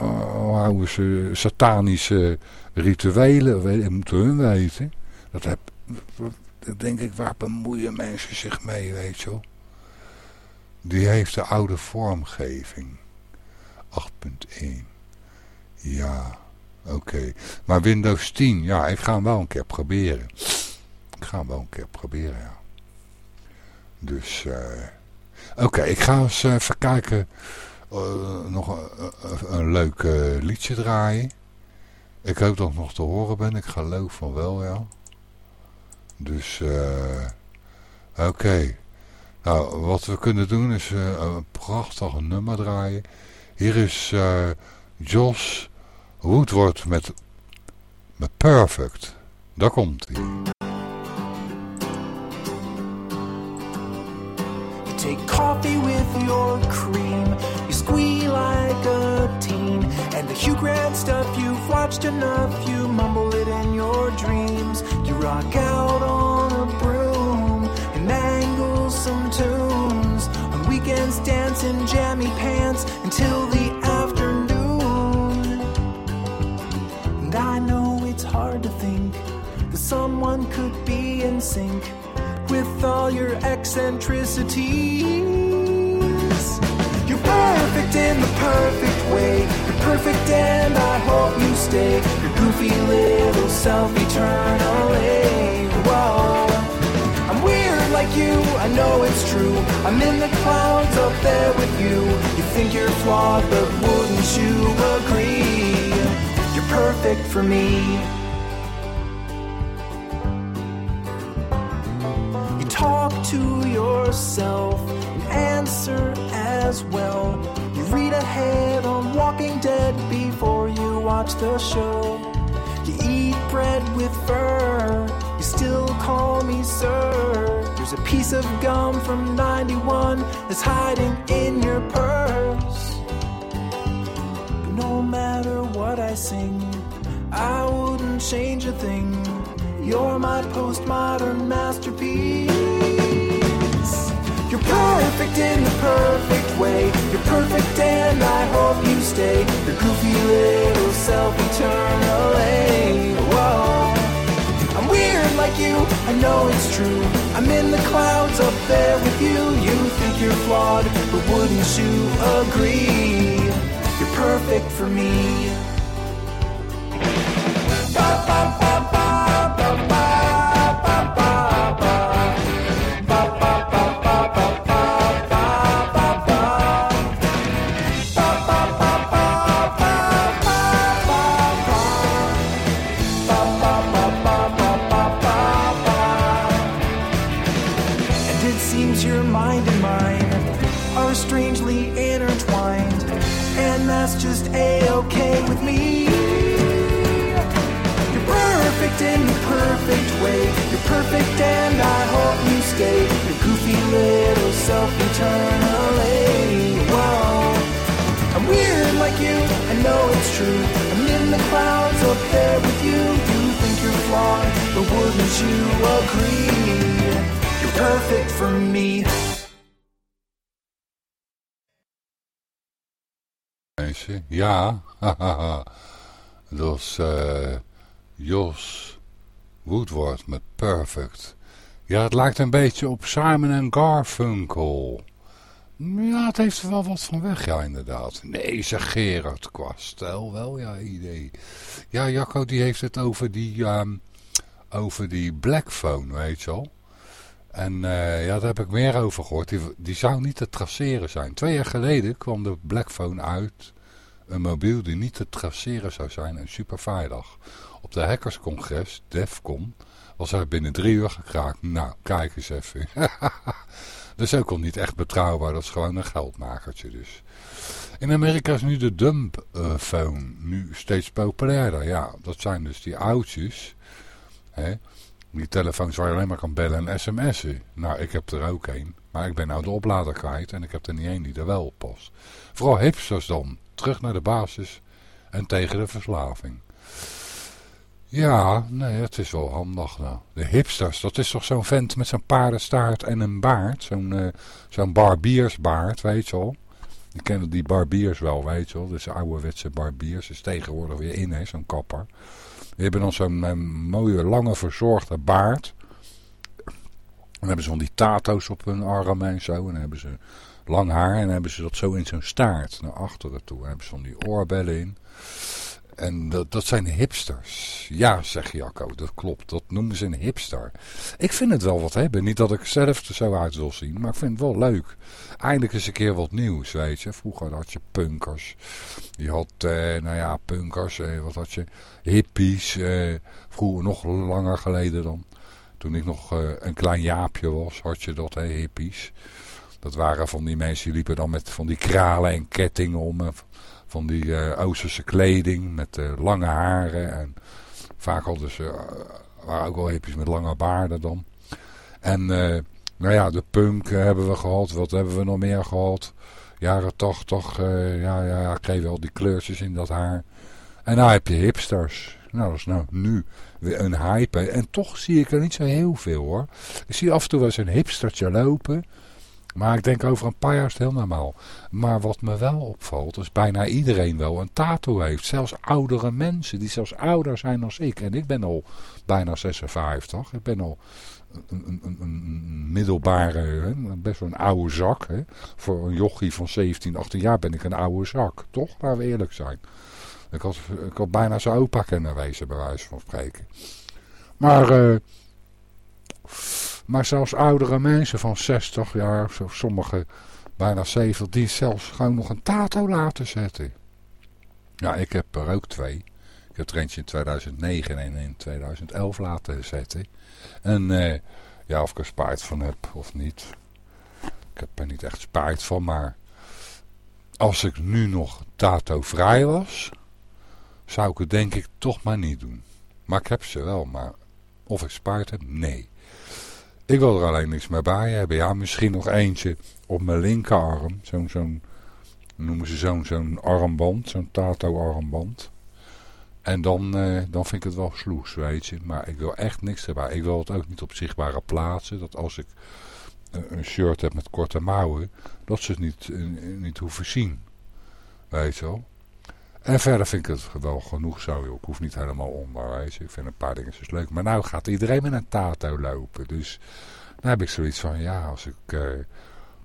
Oh, oude eh, satanische rituelen, weet, moeten hun weten. Dat heb, dat denk ik, waar bemoeien mensen zich mee, weet je wel. Die heeft de oude vormgeving. 8.1. Ja, oké. Maar Windows 10, ja, ik ga hem wel een keer proberen. Ik ga hem wel een keer proberen, ja. Dus, eh oké, ik ga eens even kijken. Eh, nog een, een leuk eh, liedje draaien. Ik hoop dat ik nog te horen ben. Ik geloof van wel, ja. Dus, eh oké. Nou, wat we kunnen doen is eh, een prachtig nummer draaien. Hier is eh Jos Woodward met, met Perfect. Daar komt hij. Take coffee with your cream. Squeal like a teen. And the Hugh Grant stuff you've watched enough. You mumble it in your dreams. You rock out on a broom and mangle some tunes. On weekends, dance in jammy pants until the afternoon. And I know it's hard to think that someone could be in sync with all your eccentricities. Perfect in the perfect way. You're perfect, and I hope you stay. Your goofy little self eternally. Whoa. I'm weird like you, I know it's true. I'm in the clouds up there with you. You think you're flawed, but wouldn't you agree? You're perfect for me. Yourself and answer as well. You read ahead on Walking Dead before you watch the show. You eat bread with fur. You still call me sir. There's a piece of gum from 91 that's hiding in your purse. But no matter what I sing, I wouldn't change a thing. You're my postmodern masterpiece. Perfect in the perfect way. You're perfect, and I hope you stay. Your goofy little self eternally. Whoa. I'm weird like you, I know it's true. I'm in the clouds up there with you. You think you're flawed, but wouldn't you agree? You're perfect for me. Ba, ba, ba, het lijkt een beetje op Simon Garfunkel. Ja, het heeft er wel wat van weg, ja, inderdaad. Nee, zeg Gerard Kwast. Stel wel, ja, idee. Ja, Jacco, die heeft het over die, ehm, over die Blackphone, weet je wel. En eh, ja, daar heb ik meer over gehoord. Die, die zou niet te traceren zijn. Twee jaar geleden kwam de Blackphone uit. Een mobiel die niet te traceren zou zijn en super. Op de hackerscongres, DEFCON, was hij binnen drie uur gekraakt. Nou, kijk eens even. dat is ook niet echt betrouwbaar. Dat is gewoon een geldmakertje dus. In Amerika is nu de dump eh, nu steeds populairder. Ja, dat zijn dus die oudjes. Hè? Die telefoons waar je alleen maar kan bellen en sms'en. Nou, ik heb er ook een. Maar ik ben nou de oplader kwijt en ik heb er niet één die er wel op past. Vooral hipsters dan. Terug naar de basis en tegen de verslaving. Ja, nee, het is wel handig nou. De hipsters, dat is toch zo'n vent met zo'n paardenstaart en een baard. Zo'n eh, zo'n barbiersbaard, weet je wel. Je kent die barbiers wel, weet je wel. Dus ouderwetse barbiers. is tegenwoordig weer in, hè, zo'n kapper. Die hebben dan zo'n eh, mooie, lange, verzorgde baard. Dan hebben ze van die tato's op hun armen en zo. En dan hebben ze lang haar en dan hebben ze dat zo in zo'n staart naar achteren toe. Hebben ze van die oorbellen in. En dat, zijn hipsters. Ja, zegt Jacco, dat klopt. Dat noemen ze een hipster. Ik vind het wel wat hebben. Niet dat ik zelf er zo uit wil zien, maar ik vind het wel leuk. Eindelijk eens een keer wat nieuws, weet je. Vroeger had je punkers. Je had, eh, nou ja, punkers. Eh, wat had je? Hippies. Eh, vroeger nog langer geleden dan. Toen ik nog eh, een klein jaapje was, had je dat, hippies. Dat waren van die mensen die liepen dan met van die kralen en kettingen om. en van die eh Oosterse kleding met eh, lange haren. En vaak hadden ze, eh, waren ook wel hippies met lange baarden dan. En nou ja, de punk hebben we gehad. Wat hebben we nog meer gehad? Jaren eh ja, ja, ja, kreeg wel die kleurtjes in dat haar. En nou heb je hipsters. Nou, dat is nou nu weer een hype. En toch zie ik er niet zo heel veel hoor. Ik zie af en toe wel eens een hipstertje lopen. Maar ik denk over een paar jaar is het heel normaal. Maar wat me wel opvalt, is bijna iedereen wel een tattoo heeft. Zelfs oudere mensen, die zelfs ouder zijn dan ik. En ik ben al bijna 56. Ik ben al een, een, een, middelbare, best wel een oude zak. Hè. Voor een jochie van 17, 18 jaar ben ik een oude zak. Toch? Laten we eerlijk zijn. Ik had, ik had bijna zijn opa kunnen wezen, bij wijze van spreken. Maar... eh maar zelfs oudere mensen van 60 jaar, zo sommige bijna 70, die zelfs gewoon nog een tato laten zetten. Ja, ik heb er ook twee. Ik heb er eentje in 2009 en in 2011 laten zetten. En eh, ja, of ik er spijt van heb of niet. Ik heb er niet echt spijt van, maar als ik nu nog tato vrij was, zou ik het denk ik toch maar niet doen. Maar ik heb ze wel, maar of ik spijt heb, nee. Ik wil er alleen niks meer bij hebben. Ja, misschien nog eentje op mijn linkerarm. Zo'n, zo'n noemen ze zo'n, zo'n armband. Zo'n tato-armband. En dan, eh, dan vind ik het wel sloes, weet je. Maar ik wil echt niks erbij. Ik wil het ook niet op zichtbare plaatsen. Dat als ik eh, een shirt heb met korte mouwen, dat ze het niet, eh, niet hoeven zien. Weet je wel. En verder vind ik het wel genoeg zo. Ik hoef niet helemaal onder, weet je. Ik vind een paar dingetjes leuk. Maar nou gaat iedereen met een tato lopen. Dus dan heb ik zoiets van, ja, als ik eh,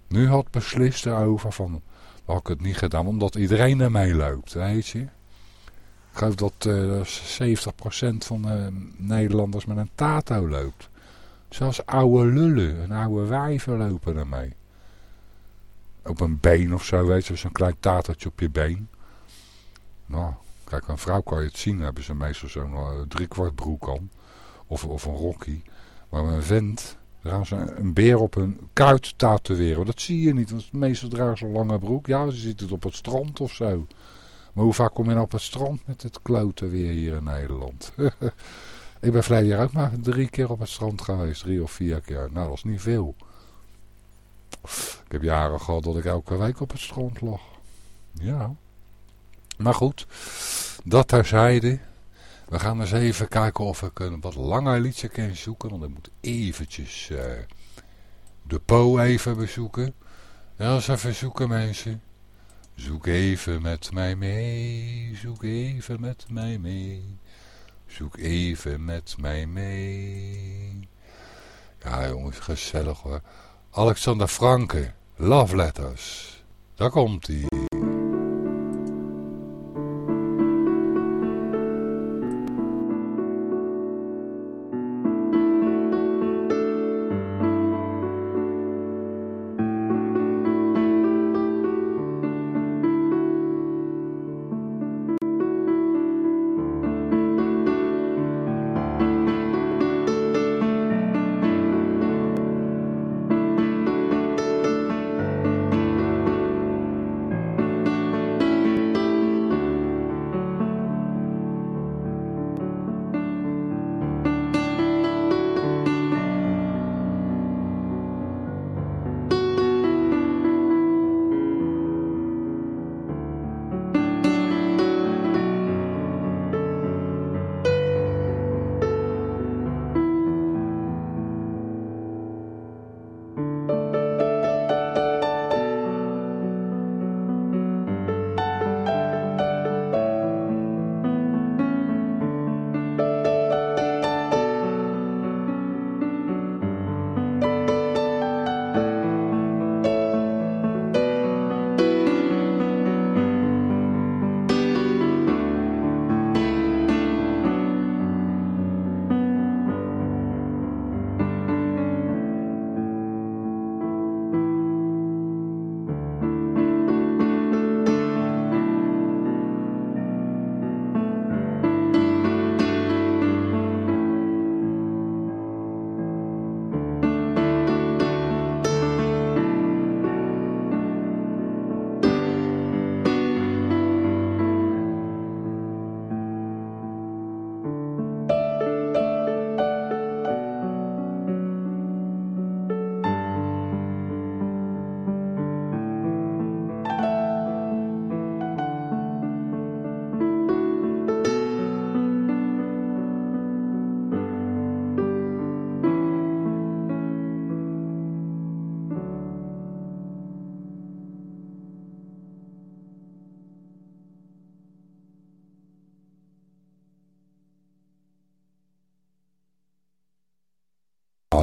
nu had beslist erover, van, dan had ik het niet gedaan. Omdat iedereen ermee loopt, weet je. Ik geloof dat eh 70% van de Nederlanders met een tato loopt. Zelfs oude lullen en oude wijven lopen ermee. Op een been of zo, weet je. Zo'n klein tatootje op je been. Nou, kijk, een vrouw kan je het zien. Hebben ze meestal zo'n uh, driekwart broek aan. Of, of een rokkie. Maar een vent, dragen ze een, beer op hun kuit tatoeëren. Dat zie je niet, want meestal dragen ze een lange broek. Ja, je ziet het op het strand of zo. Maar hoe vaak kom je nou op het strand met het kloten weer hier in Nederland? ik ben verleden jaar ook maar drie keer op het strand geweest. Drie of vier keer. Nou, dat is niet veel. Ik heb jaren gehad dat ik elke week op het strand lag. Ja. Maar goed, dat terzijde. We gaan eens even kijken of ik een wat langer liedje kan zoeken. Want ik moet eventjes uh, de Po even bezoeken. Ja, eens even zoeken mensen. Zoek even met mij mee. Zoek even met mij mee. Zoek even met mij mee. Ja jongens, gezellig hoor. Alexander Franke, Love Letters. Daar komt hij.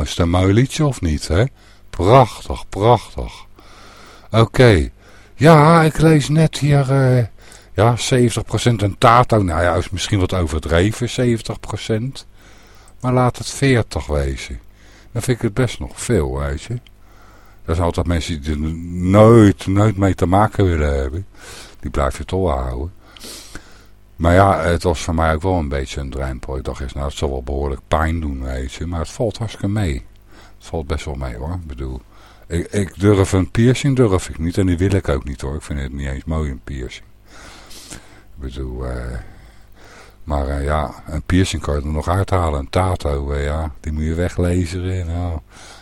Is een of niet, hè? Prachtig, prachtig. Oké. Ja, ik lees net hier... eh, ja, 70% een tato. Nou ja, is misschien wat overdreven, 70%. Maar laat het 40 wezen. Dan vind ik het best nog veel, weet je. Er zijn altijd mensen die er nooit, nooit mee te maken willen hebben. Die blijf je toch houden. Maar ja, het was voor mij ook wel een beetje een drempel. Ik dacht eens, nou het zal wel behoorlijk pijn doen, weet je. Maar het valt hartstikke mee. Het valt best wel mee hoor. Ik bedoel, ik, durf een piercing durf ik niet. En die wil ik ook niet hoor. Ik vind het niet eens mooi een piercing. Ik bedoel, eh, maar eh, ja, een piercing kan je er nog uithalen. Een tato, eh, ja, die moet je weglezen. Nou.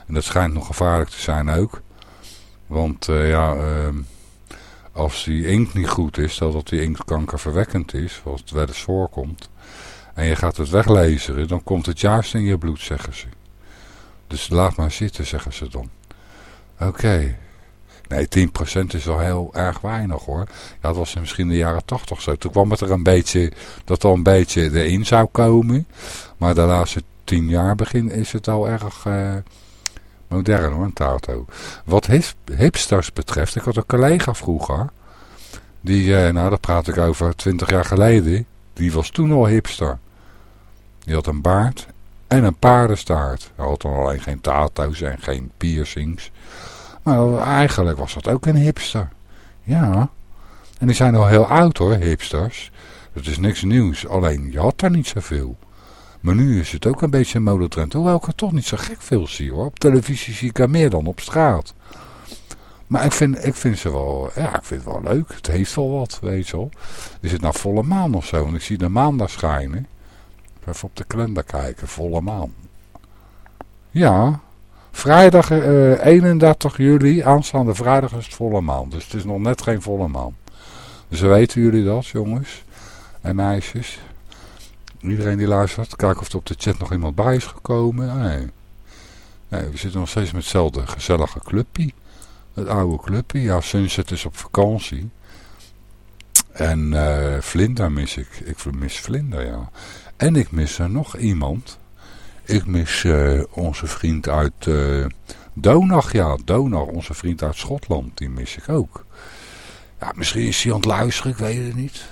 En dat schijnt nog gevaarlijk te zijn ook. Want eh, ja, ehm, als die inkt niet goed is, stel dat die inkt kankerverwekkend is, het wel eens voorkomt, en je gaat het weglezen, dan komt het juist in je bloed, zeggen ze. Dus laat maar zitten, zeggen ze dan. Oké. Nee, 10% is wel heel erg weinig hoor. Ja, dat was misschien in de jaren 80 zo. Toen kwam het er een beetje, dat al een beetje erin zou komen. Maar de laatste 10 jaar begin is het al erg eh, modern hoor, een tato. Wat hip- hipsters betreft, ik had een collega vroeger. Die, eh, nou dat praat ik over 20 jaar geleden. Die was toen al hipster. Die had een baard en een paardenstaart. Hij had dan alleen geen tato's en geen piercings. Maar eigenlijk was dat ook een hipster. Ja. En die zijn al heel oud hoor, hipsters. Dat is niks nieuws. Alleen je had daar niet zoveel. Maar nu is het ook een beetje een modetrend. Hoewel ik er toch niet zo gek veel zie hoor. Op televisie zie ik er meer dan op straat. Maar ik vind, ik vind ze wel, ja, ik vind het wel leuk. Het heeft wel wat, weet je wel. Is het nou volle maan of zo? Want ik zie de maan daar schijnen. Even op de kalender kijken, volle maan. Ja, vrijdag eh 31 juli, aanstaande vrijdag is het volle maan. Dus het is nog net geen volle maan. Dus weten jullie dat, jongens en meisjes? Iedereen die luistert, kijken of er op de chat nog iemand bij is gekomen. Nee. nee we zitten nog steeds met hetzelfde gezellige clubpie. Het oude clubpie. Ja, Sunset is op vakantie. En Vlinder mis ik. Ik mis Vlinder, ja. En ik mis er nog iemand. Ik mis eh, onze vriend uit eh Donag. Ja, Donag, onze vriend uit Schotland. Die mis ik ook. Ja, misschien is hij aan het luisteren, ik weet het niet.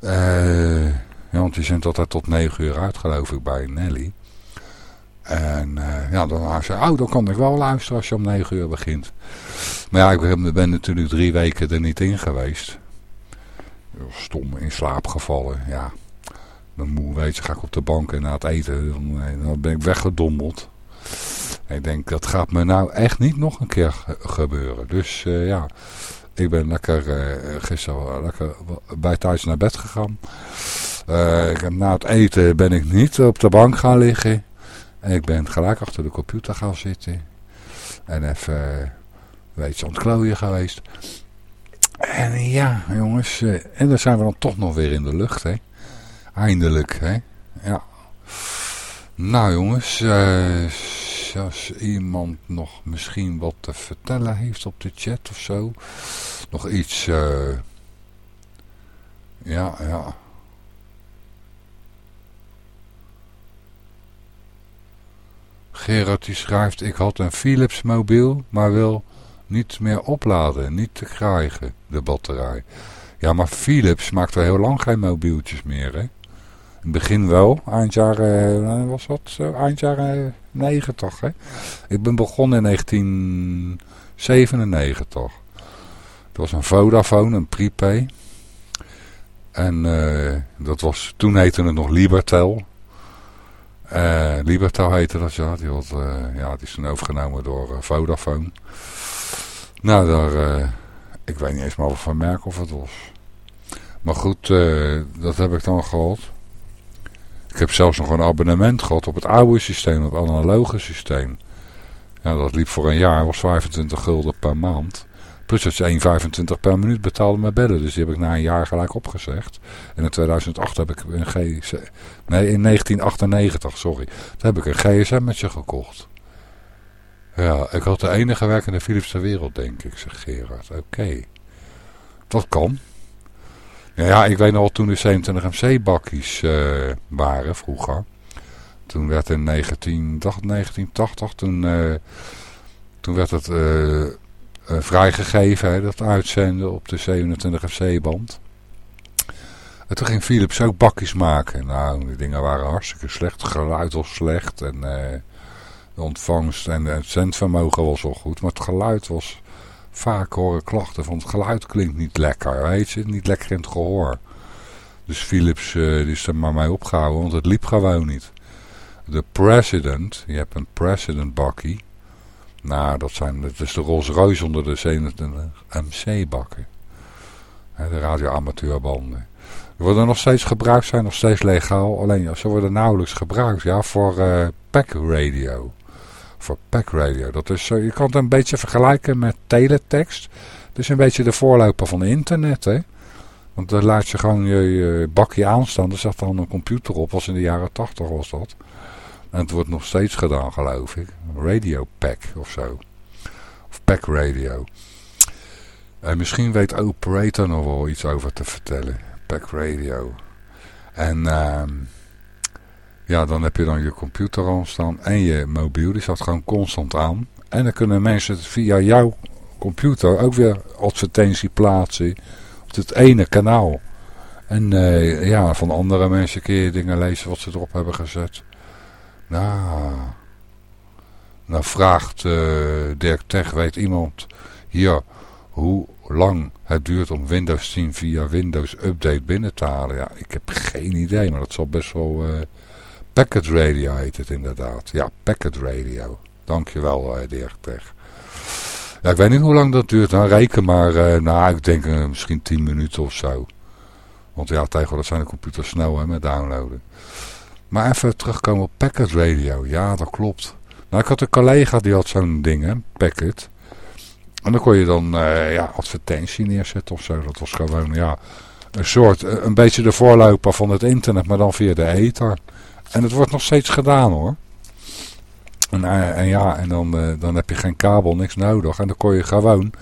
Eh, ja, want die zijn altijd tot 9 uur uit, geloof ik, bij Nelly. En eh, ja, dan zei oh, dan kan ik wel luisteren als je om 9 uur begint. Maar ja, ik ben, natuurlijk drie weken er niet in geweest. Stom in slaap gevallen, ja. Dan moe, weet ga ik op de bank en na het eten, dan, eh, dan ben ik weggedommeld. Ik denk, dat gaat me nou echt niet nog een keer ge- gebeuren. Dus eh, ja, ik ben lekker eh, gisteren lekker bij thuis naar bed gegaan. Eh, na het eten ben ik niet op de bank gaan liggen. En ik ben gelijk achter de computer gaan zitten. En even, eh, weet je, ontklooien geweest. En ja, jongens. eh, en dan zijn we dan toch nog weer in de lucht, hè. Eindelijk, hè. Ja. Nou, jongens. als iemand nog misschien wat te vertellen heeft op de chat of zo. Nog iets... ja, ja. Gerard die schrijft, ik had een Philips mobiel, maar wil niet meer opladen, niet te krijgen, de batterij. Ja, maar Philips maakt heel lang geen mobieltjes meer, hè. In het begin wel, eind jaren, eh, was dat zo, eind jaren 90, hè. Ik ben begonnen in 1997. Het was een Vodafone, een prepay. En eh, dat was, toen heette het nog Libertel. Eh Libertel heette dat, ja. Die, had, eh, ja, die is toen overgenomen door eh, Vodafone. Nou, daar, ik weet niet eens wat voor merk of het was. Maar goed, dat heb ik dan gehad. Ik heb zelfs nog een abonnement gehad op het oude systeem, op het analoge systeem. Ja, dat liep voor een jaar, was 25 gulden per maand. Plus dat je 1,25 per minuut betaalde met bellen. Dus die heb ik na een jaar gelijk opgezegd. En in 2008 heb ik een GSM... Nee, in 1998, sorry. Toen heb ik een gsm'tje gekocht. Ja, ik had de enige werkende Philips ter wereld, denk ik, zegt Gerard. Oké. Dat kan. Ja, ja, ik weet nog wel toen de 27MC bakkies eh, waren vroeger. Toen werd in 19, dacht 1980, toen, eh, toen werd het eh, vrijgegeven, hè, dat uitzenden op de 27 FC-band. En toen ging Philips ook bakjes maken. Nou, die dingen waren hartstikke slecht. Geluid was slecht en eh, de ontvangst en het zendvermogen was wel goed. Maar het geluid was vaak horen klachten van het geluid klinkt niet lekker. Weet je, niet lekker in het gehoor. Dus Philips eh, die is er maar mee opgehouden, want het liep gewoon niet. De President, je hebt een President bakkie. Nou, dat, zijn, dat is de Rolls Royce onder de 27 MC-bakken. De radioamateurbanden. Die worden nog steeds gebruikt, zijn nog steeds legaal. Alleen ze worden nauwelijks gebruikt ja, voor uh, pack radio. Voor pack radio. Dat is, uh, je kan het een beetje vergelijken met teletext. Het is een beetje de voorloper van internet. Hè? Want dan laat je gewoon je, je bakje aanstaan. Er zet dan een computer op. Was in de jaren 80 was dat. En het wordt nog steeds gedaan geloof ik. Radio pack of zo. Of pack radio. En misschien weet Operator nog wel iets over te vertellen. Pack Radio. En uh, ja, dan heb je dan je computer aan staan en je mobiel. Die staat gewoon constant aan. En dan kunnen mensen via jouw computer ook weer advertentie plaatsen op het ene kanaal. En uh, ja, van andere mensen kun je dingen lezen wat ze erop hebben gezet. Nou, nou vraagt uh, Dirk Tech, weet iemand hier hoe lang het duurt om Windows 10 via Windows Update binnen te halen. Ja, ik heb geen idee, maar dat zal best wel... Uh, Packet Radio heet het inderdaad. Ja, Packet Radio. Dankjewel, uh, Dirk Tech. Ja, ik weet niet hoe lang dat duurt. Nou, reken maar, uh, nou, ik denk misschien 10 minuten of zo. Want ja, tegenwoordig zijn de computers snel hè, met downloaden. Maar even terugkomen op Packet Radio. Ja, dat klopt. Nou, ik had een collega die had zo'n ding, hè, Packet. En dan kon je dan uh, ja, advertentie neerzetten of zo. Dat was gewoon ja, een soort, een beetje de voorloper van het internet, maar dan via de ether. En het wordt nog steeds gedaan hoor. En, en ja, en dan, dan heb je geen kabel, niks nodig. En dan kon je gewoon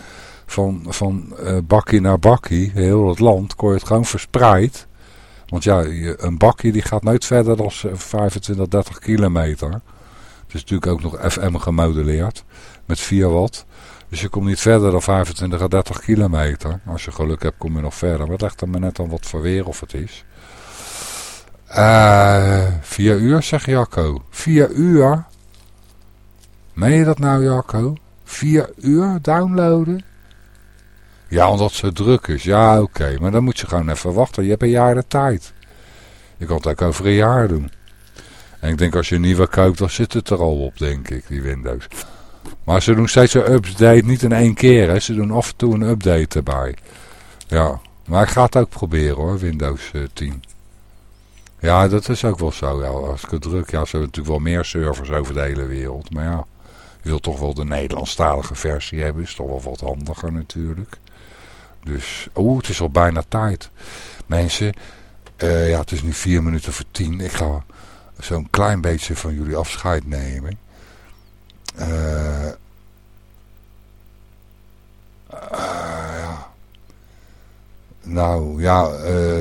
van, van bakkie naar bakkie, heel het land, kon je het gewoon verspreid. Want ja, een bakkie die gaat nooit verder dan 25, 30 kilometer. Het is natuurlijk ook nog FM gemodelleerd met 4 watt. Dus je komt niet verder dan 25 à 30 kilometer. Als je geluk hebt kom je nog verder. Maar het ligt er maar net aan wat voor weer of het is. Uh, vier uur, zegt Jacco. Vier uur? Meen je dat nou, Jacco? Vier uur downloaden? Ja, omdat ze druk is. Ja, oké. Maar dan moet je gewoon even wachten. Je hebt een jaar de tijd. Je kan het ook over een jaar doen. En ik denk als je een nieuwe koopt, dan zit het er al op, denk ik, die Windows. Maar ze doen steeds een update, niet in één keer. Hè. Ze doen af en toe een update erbij. Ja, maar ik ga het ook proberen hoor, Windows uh, 10. Ja, dat is ook wel zo. Ja. Als ik het druk, ja, ze hebben natuurlijk wel meer servers over de hele wereld. Maar ja, je wilt toch wel de Nederlandstalige versie hebben. Is toch wel wat handiger natuurlijk. Dus, oeh, het is al bijna tijd. Mensen, uh, ja, het is nu vier minuten voor tien. Ik ga zo'n klein beetje van jullie afscheid nemen. Uh, uh, ja. Nou, ja,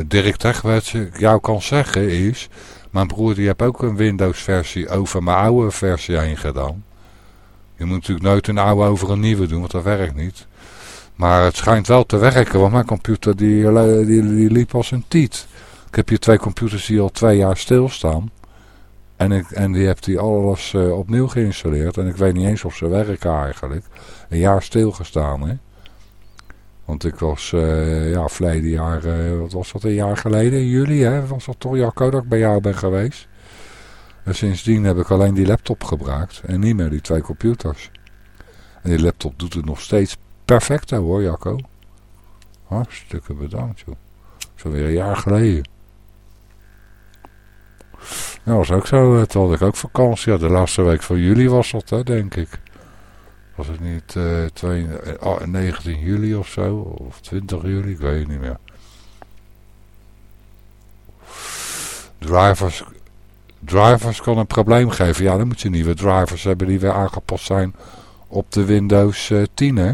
Dirk Tech, wat ik jou kan zeggen is... Mijn broer die heeft ook een Windows versie over mijn oude versie heen gedaan. Je moet natuurlijk nooit een oude over een nieuwe doen, want dat werkt niet. Maar het schijnt wel te werken, want mijn computer die, die, die liep als een tiet. Ik heb hier twee computers die al twee jaar stilstaan. En, ik, en die heb die alles uh, opnieuw geïnstalleerd. En ik weet niet eens of ze werken eigenlijk. Een jaar stilgestaan, hè. Want ik was, uh, ja, verleden jaar, wat was dat, een jaar geleden, in juli, hè. Was dat toch, Jacco, dat ik bij jou ben geweest. En sindsdien heb ik alleen die laptop gebruikt. En niet meer die twee computers. En die laptop doet het nog steeds perfect, hoor, Jacco. Hartstikke bedankt, joh. Zo weer een jaar geleden. Ja, was ook zo. Toen had ik ook vakantie. De laatste week van juli was dat, hè, denk ik. Was het niet uh, 2, uh, 19 juli of zo? Of 20 juli? Ik weet het niet meer. Drivers, drivers kan een probleem geven. Ja, dan moet je nieuwe drivers hebben die weer aangepast zijn op de Windows uh, 10, hè.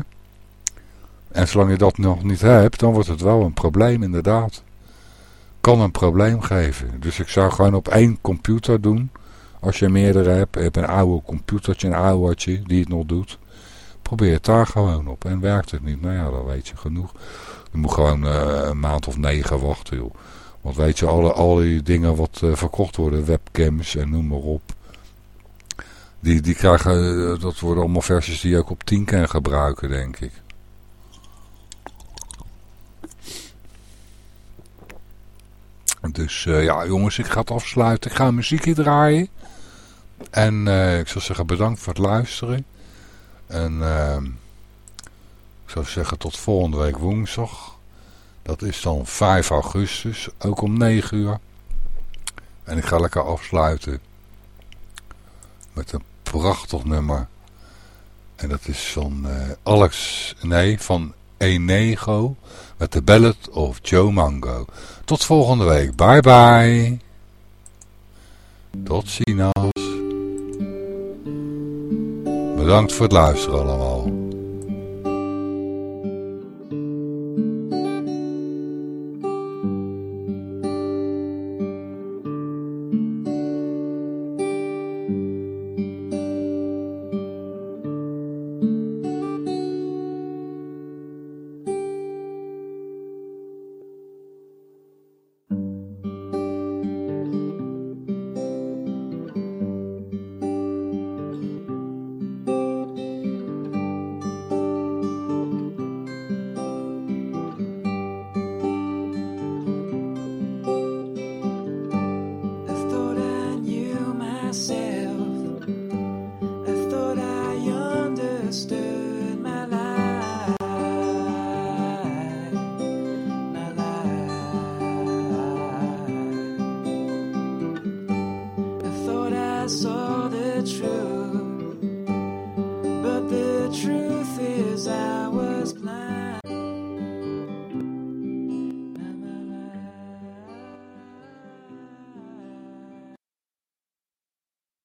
En zolang je dat nog niet hebt, dan wordt het wel een probleem, inderdaad kan een probleem geven. Dus ik zou gewoon op één computer doen. Als je meerdere hebt, je hebt een oude computertje, een oudertje die het nog doet. Probeer het daar gewoon op. En werkt het niet, nou ja, dan weet je genoeg. Je moet gewoon uh, een maand of negen wachten, joh. Want weet je, alle, al die dingen wat uh, verkocht worden, webcams en noem maar op. Die, die krijgen, uh, dat worden allemaal versies die je ook op 10 kan gebruiken, denk ik. Dus uh, ja, jongens, ik ga het afsluiten. Ik ga een muziekje draaien. En uh, ik zou zeggen bedankt voor het luisteren. En uh, ik zou zeggen tot volgende week woensdag. Dat is dan 5 augustus, ook om 9 uur. En ik ga lekker afsluiten met een prachtig nummer. En dat is van uh, Alex, nee, van Enego met de Ballad of Joe Mango. Tot volgende week. Bye bye. Tot ziens. Bedankt voor het luisteren allemaal.